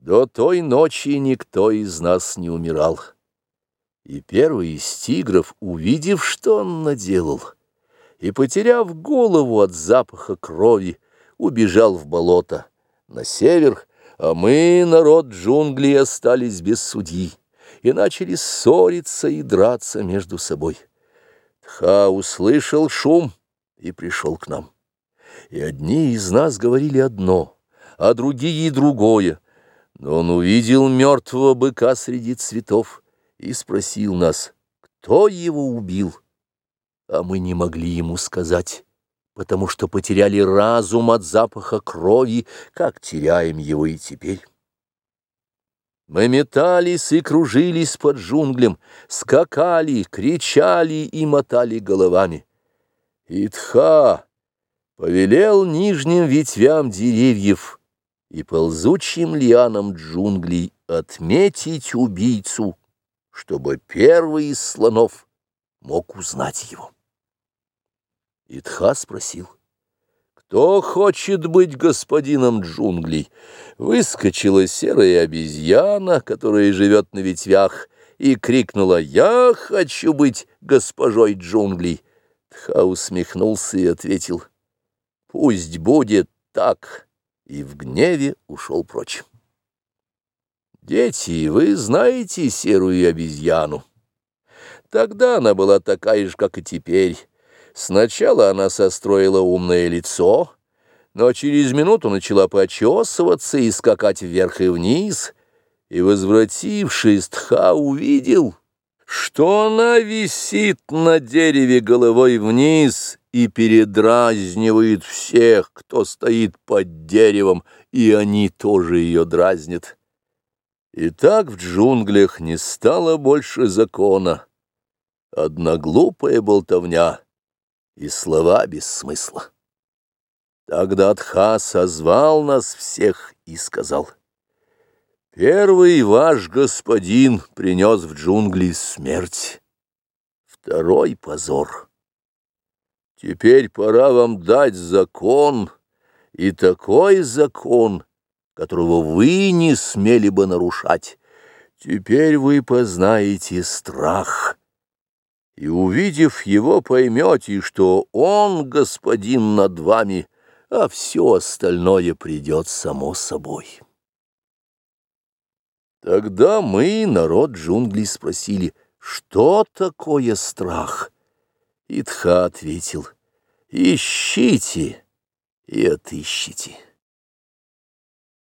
До той ночи никто из нас не умирал. И первый из тигров, увидев, что он наделал, и, потеряв голову от запаха крови, убежал в болото на север, а мы, народ джунглей, остались без судьи и начали ссориться и драться между собой. Тха услышал шум и пришел к нам. И одни из нас говорили одно, а другие другое, но он увидел мертвого быка среди цветов и спросил нас, кто его убил. А мы не могли ему сказать, потому что потеряли разум от запаха крови, как теряем его и теперь. Мы метались и кружились под джунглем, скакали, кричали и мотали головами. Итха повелел нижним ветвям деревьев — и ползучим лианам джунглей отметить убийцу, чтобы первый из слонов мог узнать его. Итха спросил, кто хочет быть господином джунглей? Выскочила серая обезьяна, которая живет на ветвях, и крикнула «Я хочу быть госпожой джунглей!» Тха усмехнулся и ответил «Пусть будет так» и в гневе ушел прочь. Дети, вы знаете серую обезьяну. Тогда она была такая же, как и теперь. Сначала она состроила умное лицо, но через минуту начала почесываться и скакать вверх и вниз, и, возвратившись, Тха увидел, что она висит на дереве головой вниз и передразнивает всех, кто стоит под деревом, и они тоже ее дразнят. И так в джунглях не стало больше закона. Одна глупая болтовня и слова без смысла. Тогда Тха созвал нас всех и сказал, «Первый ваш господин принес в джунгли смерть, второй — позор». Теперь пора вам дать закон, и такой закон, которого вы не смели бы нарушать. Теперь вы познаете страх, и, увидев его, поймете, что он господин над вами, а все остальное придет само собой. Тогда мы, народ джунглей, спросили, что такое страх? Итха ответил, «Ищите и отыщите».